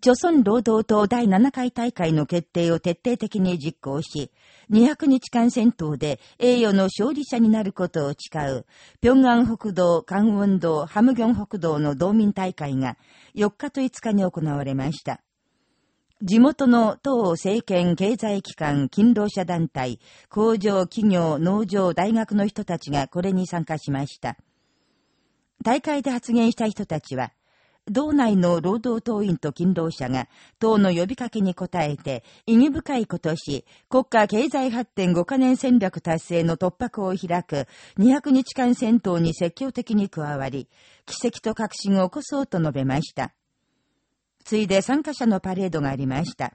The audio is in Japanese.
朝鮮労働党第7回大会の決定を徹底的に実行し、200日間戦闘で栄誉の勝利者になることを誓う、平安北道、関温道、ハムギョン北道の道民大会が4日と5日に行われました。地元の党政権経済機関、勤労者団体、工場、企業、農場、大学の人たちがこれに参加しました。大会で発言した人たちは、道内の労働党員と勤労者が党の呼びかけに応えて意義深い今年、国家経済発展5カ年戦略達成の突破口を開く200日間戦闘に積極的に加わり、奇跡と革新を起こそうと述べました。ついで参加者のパレードがありました。